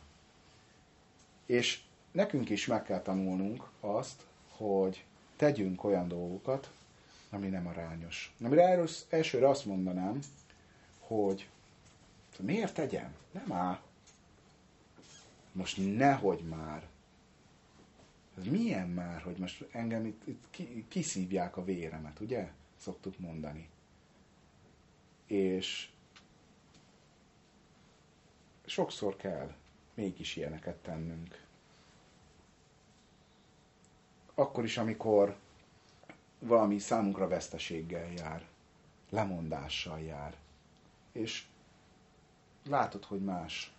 Speaker 1: És nekünk is meg kell tanulnunk azt, hogy tegyünk olyan dolgokat, ami nem arányos. Amire elsőre azt mondanám, hogy miért tegyem? Nem áll. Most nehogy már. Ez milyen már, hogy most engem itt, itt kiszívják a véremet, ugye? Szoktuk mondani. És sokszor kell mégis ilyeneket tennünk. Akkor is, amikor valami számunkra veszteséggel jár, lemondással jár. És látod, hogy más.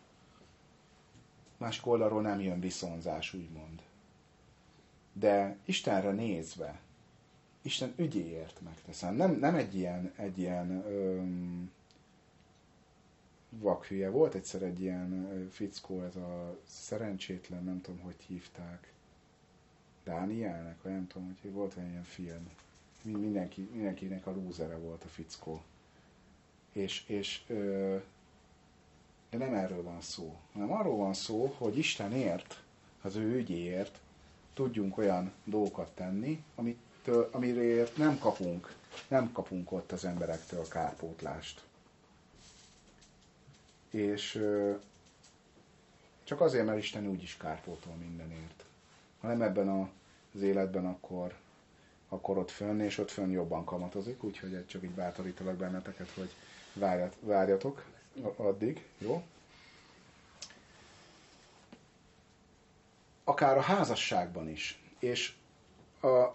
Speaker 1: Más oldalról nem jön viszonzás, úgymond. De Istenre nézve, Isten ügyéért megteszem. Nem, nem egy ilyen, egy ilyen öm, vakhülye. Volt egyszer egy ilyen fickó, ez a szerencsétlen, nem tudom, hogy hívták Dánielnek, vagy nem tudom, hogy volt egy ilyen film. Mindenki, mindenkinek a lúzere volt a fickó. És, és ö, de nem erről van szó, hanem arról van szó, hogy Istenért, az ő ügyéért tudjunk olyan dolgokat tenni, amit, amiért nem kapunk, nem kapunk ott az emberektől kárpótlást. És csak azért, mert Isten úgy is kárpótol mindenért. hanem ebben a az életben, akkor, akkor ott fönn, és ott fönn jobban kamatozik, úgyhogy csak így bátorítalak benneteket, hogy várjat, várjatok addig, jó? Akár a házasságban is. És a,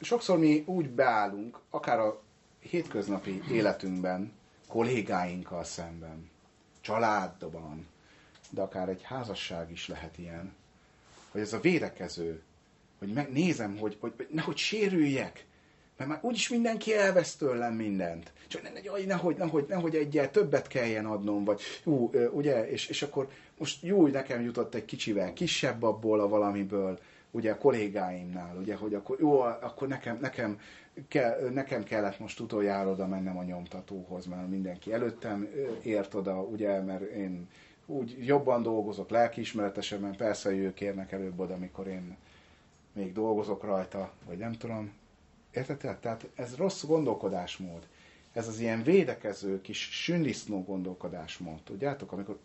Speaker 1: sokszor mi úgy beállunk, akár a hétköznapi életünkben, kollégáinkkal szemben, családban, de akár egy házasság is lehet ilyen, hogy ez a védekező, hogy megnézem, hogy, hogy, hogy nehogy sérüljek, mert már úgyis mindenki elvesz tőlem mindent. Csak ne, ne, nehogy, nehogy, nehogy egyel többet kelljen adnom, vagy jó, ugye, és, és akkor most jó, hogy nekem jutott egy kicsivel kisebb abból a valamiből, ugye a kollégáimnál, ugye, hogy akkor jó, akkor nekem, nekem, kell, nekem kellett most utoljára oda mennem a nyomtatóhoz, mert mindenki előttem ért oda, ugye, mert én úgy jobban dolgozok lelkiismeretesebben, persze, ők érnek előbb oda, amikor én még dolgozok rajta, vagy nem tudom. Érted? Tehát ez rossz gondolkodásmód. Ez az ilyen védekező kis sündisznó gondolkodásmód. Tudjátok, amikor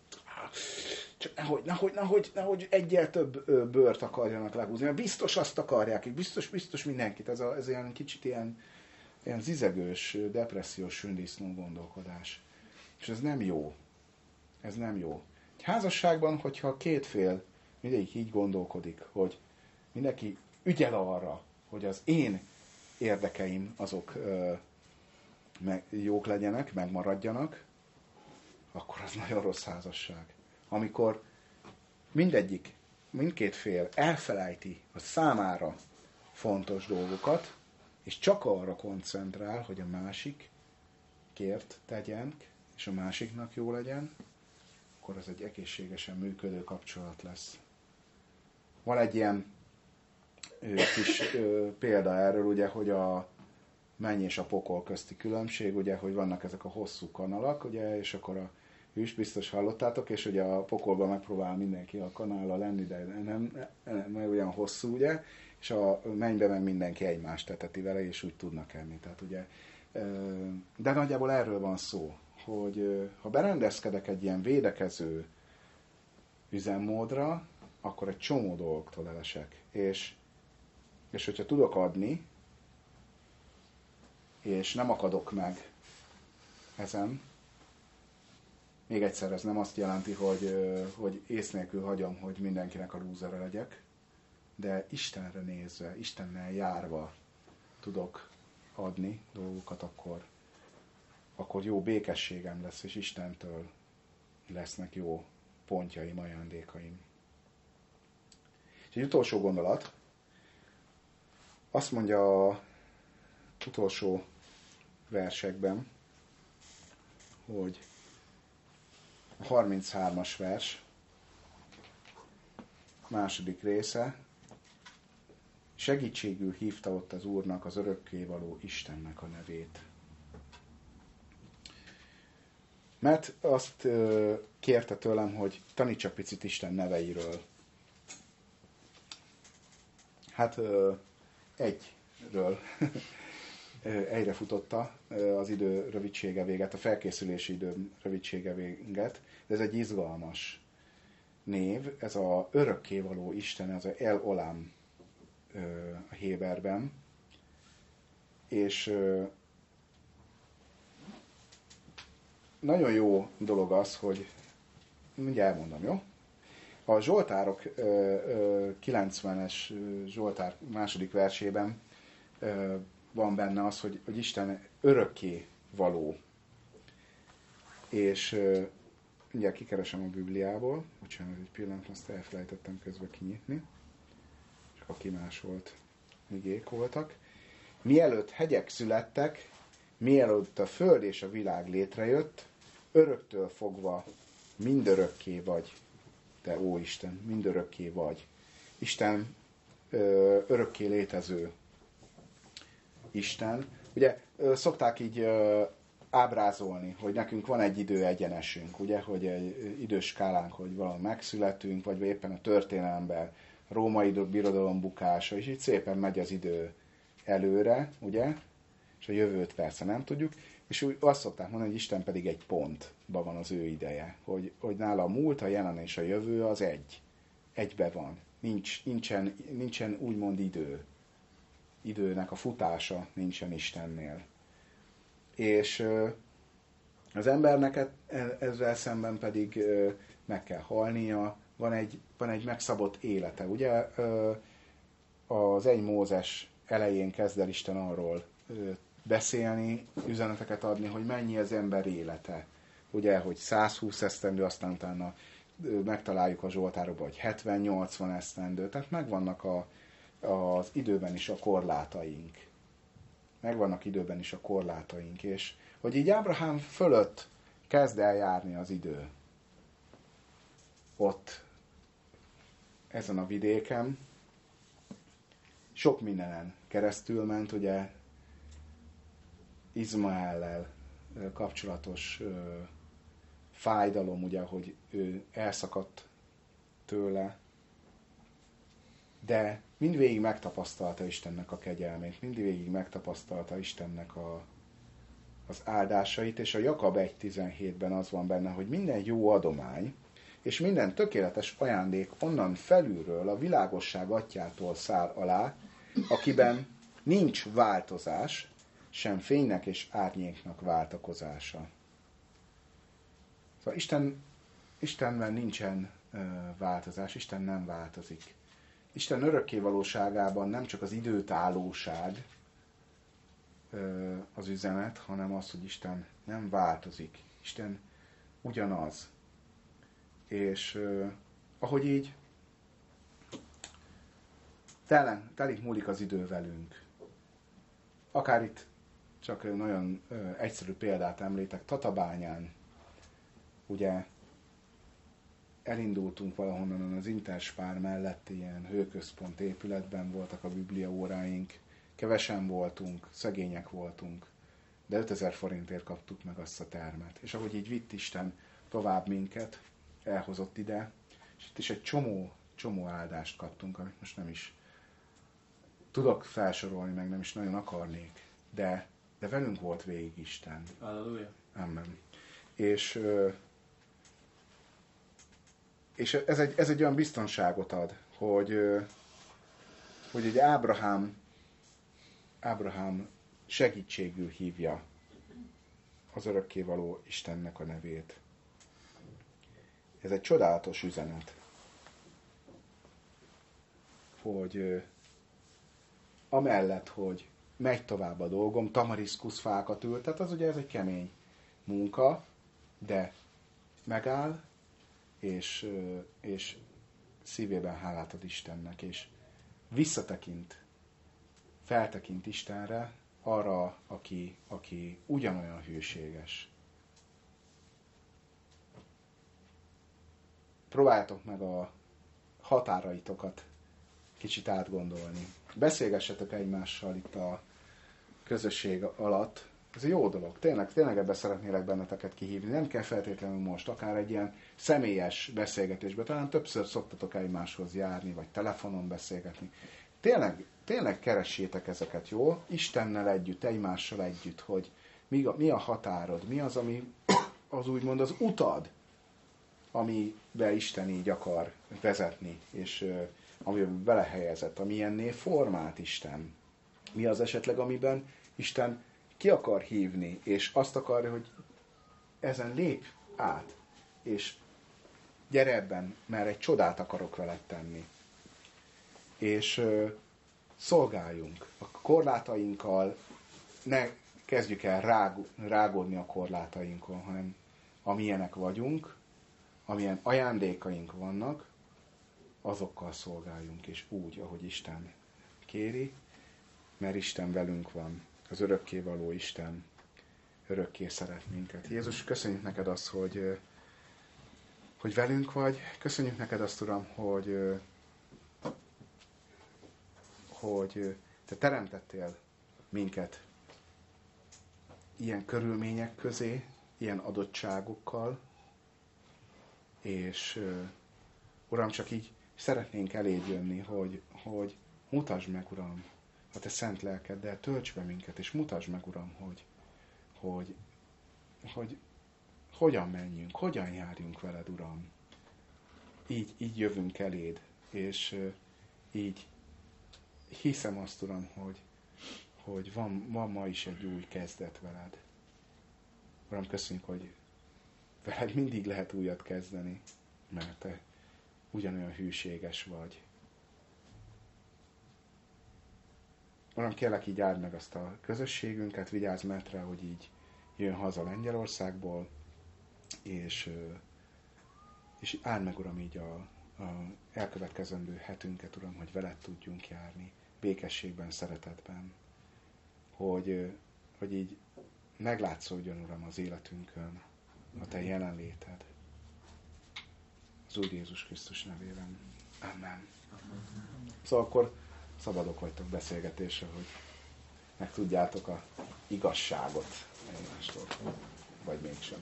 Speaker 1: csak nehogy, nehogy, nehogy, nehogy egyel több bőrt akarjanak lehúzni, mert biztos azt akarják, biztos, biztos mindenkit. Ez, a, ez ilyen kicsit ilyen, ilyen zizegős, depressziós sündisznó gondolkodás. És ez nem jó. Ez nem jó. Egy házasságban, hogyha két fél mindegyik így gondolkodik, hogy mindenki ügyel arra, hogy az én érdekeim azok ö, meg, jók legyenek, megmaradjanak, akkor az <laughs> nagyon rossz házasság. Amikor mindegyik, mindkét fél elfelejti a számára fontos dolgokat, és csak arra koncentrál, hogy a másik kért tegyen, és a másiknak jó legyen, akkor az egy egészségesen működő kapcsolat lesz. Van egy ilyen kis példa erről, ugye, hogy a, menny és a pokol közti különbség, ugye, hogy vannak ezek a hosszú kanalak, ugye, és akkor a hűs biztos hallottátok, és ugye a pokolban megpróbál mindenki a kanállal lenni, de nem, nem, nem olyan hosszú, ugye, és a mennybe meg mindenki egymást teteti vele, és úgy tudnak enni. Tehát ugye, de nagyjából erről van szó, hogy ha berendezkedek egy ilyen védekező üzemmódra, akkor egy csomó dolgoktól elesek. És, és hogyha tudok adni, és nem akadok meg ezen, még egyszer ez nem azt jelenti, hogy, hogy ész nélkül hagyom, hogy mindenkinek a lúzere legyek, de Istenre nézve, Istennel járva tudok adni dolgokat, akkor, akkor jó békességem lesz, és Istentől lesznek jó pontjaim, ajándékaim. És egy utolsó gondolat. Azt mondja a utolsó versekben, hogy a 33-as vers, második része, segítségül hívta ott az Úrnak az örökkévaló Istennek a nevét. Mert azt kérte tőlem, hogy tanítsak picit Isten neveiről. Hát egyről. <laughs> Egyre futotta az idő rövidsége véget, a felkészülési idő rövidsége véget, de ez egy izgalmas név, ez a örökkévaló Isten, ez a El Olam a Héberben, és nagyon jó dolog az, hogy mindjárt elmondom, jó? A Zsoltárok 90-es Zsoltár második versében van benne az, hogy, hogy Isten örökké való. És mindjárt kikeresem a Bibliából, bocsánat, egy pillanat, azt elfelejtettem közben kinyitni, csak aki más volt, igék voltak. Mielőtt hegyek születtek, mielőtt a föld és a világ létrejött, öröktől fogva mindörökké vagy, te ó Isten, mindörökké vagy. Isten ö, örökké létező Isten. Ugye szokták így ábrázolni, hogy nekünk van egy idő egyenesünk, ugye, hogy egy idős skálánk, hogy valami megszületünk, vagy éppen a történelemben római birodalom bukása, és így szépen megy az idő előre, ugye, és a jövőt persze nem tudjuk, és úgy azt szokták mondani, hogy Isten pedig egy pontban van az ő ideje, hogy, hogy nála a múlt, a jelen és a jövő az egy. Egybe van. Nincs, nincsen, nincsen úgymond idő. Időnek a futása nincsen Istennél. És az embernek e, e, ezzel szemben pedig meg kell halnia, van egy, van egy megszabott élete. Ugye az egy Mózes elején kezd el Isten arról beszélni, üzeneteket adni, hogy mennyi az ember élete. Ugye, hogy 120 esztendő, aztán utána megtaláljuk a Zsoltárokban, hogy 70-80 esztendő, tehát megvannak a, az időben is a korlátaink. Megvannak időben is a korlátaink, és hogy így Ábrahám fölött kezd el járni az idő. Ott, ezen a vidéken, sok mindenen keresztül ment, ugye Izmaellel kapcsolatos fájdalom, ugye, hogy ő elszakadt tőle, de mindvégig megtapasztalta Istennek a kegyelmét, mindvégig megtapasztalta Istennek a, az áldásait, és a Jakab 1.17-ben az van benne, hogy minden jó adomány, és minden tökéletes ajándék onnan felülről, a világosság atyától száll alá, akiben nincs változás, sem fénynek és árnyéknak váltakozása. Szóval Isten, Istenben nincsen ö, változás, Isten nem változik. Isten örökké valóságában nem csak az időtállóság ö, az üzenet, hanem az, hogy Isten nem változik. Isten ugyanaz. És ö, ahogy így telen, telik múlik az idő velünk. Akár itt csak nagyon egyszerű példát említek. Tatabányán ugye elindultunk valahonnan az Interspár mellett ilyen hőközpont épületben voltak a biblia óráink, kevesen voltunk, szegények voltunk, de 5000 forintért kaptuk meg azt a termet. És ahogy így vitt Isten tovább minket, elhozott ide, és itt is egy csomó, csomó áldást kaptunk, amit most nem is tudok felsorolni, meg nem is nagyon akarnék, de, de velünk volt végig Isten.
Speaker 2: Halleluja.
Speaker 1: Amen. És, és ez, egy, ez egy olyan biztonságot ad, hogy, hogy egy Ábrahám, Ábrahám segítségül hívja az örökkévaló Istennek a nevét. Ez egy csodálatos üzenet, hogy amellett, hogy megy tovább a dolgom, tamariszkusz fákat ültet, az ugye ez egy kemény munka, de megáll, és, és szívében hálát ad Istennek, és visszatekint, feltekint Istenre, arra, aki, aki ugyanolyan hűséges. Próbáljátok meg a határaitokat kicsit átgondolni. Beszélgessetek egymással itt a közösség alatt. Ez egy jó dolog. Tényleg, tényleg ebbe szeretnélek benneteket kihívni. Nem kell feltétlenül most, akár egy ilyen személyes beszélgetésbe. Talán többször szoktatok egymáshoz járni, vagy telefonon beszélgetni. Tényleg, tényleg keressétek ezeket, jó? Istennel együtt, egymással együtt, hogy mi a, mi a határod, mi az, ami <coughs> az úgymond az utad, amibe Isten így akar vezetni, és amiben belehelyezett, amilyenné formált Isten. Mi az esetleg, amiben Isten ki akar hívni, és azt akarja, hogy ezen lép át, és gyere ebben, mert egy csodát akarok veled tenni. És ö, szolgáljunk a korlátainkkal, ne kezdjük el rág, rágódni a korlátainkon, hanem amilyenek vagyunk, amilyen ajándékaink vannak, azokkal szolgáljunk, és úgy, ahogy Isten kéri, mert Isten velünk van, az örökkévaló Isten örökké szeret minket. Jézus, köszönjük neked azt, hogy, hogy velünk vagy. Köszönjük neked azt, Uram, hogy, hogy te teremtettél minket ilyen körülmények közé, ilyen adottságokkal, és Uram, csak így szeretnénk eléd jönni, hogy, hogy mutasd meg, Uram, a te szent lelkeddel, tölts be minket, és mutasd meg, Uram, hogy, hogy, hogy hogyan menjünk, hogyan járjunk veled, Uram. Így, így jövünk eléd, és így hiszem azt, Uram, hogy, hogy van, van ma is egy új kezdet veled. Uram, köszönjük, hogy veled mindig lehet újat kezdeni, mert te ugyanolyan hűséges vagy. Uram, kérlek, így áld meg azt a közösségünket, vigyázz metre, hogy így jön haza Lengyelországból, és, és áld meg, Uram, így a, a elkövetkezendő hetünket, Uram, hogy veled tudjunk járni, békességben, szeretetben, hogy, hogy így meglátszódjon, Uram, az életünkön a Te jelenléted. Az Úr Jézus Krisztus nevében. Amen. Szóval akkor szabadok vagytok beszélgetésre, hogy meg tudjátok a igazságot egymástól, vagy mégsem.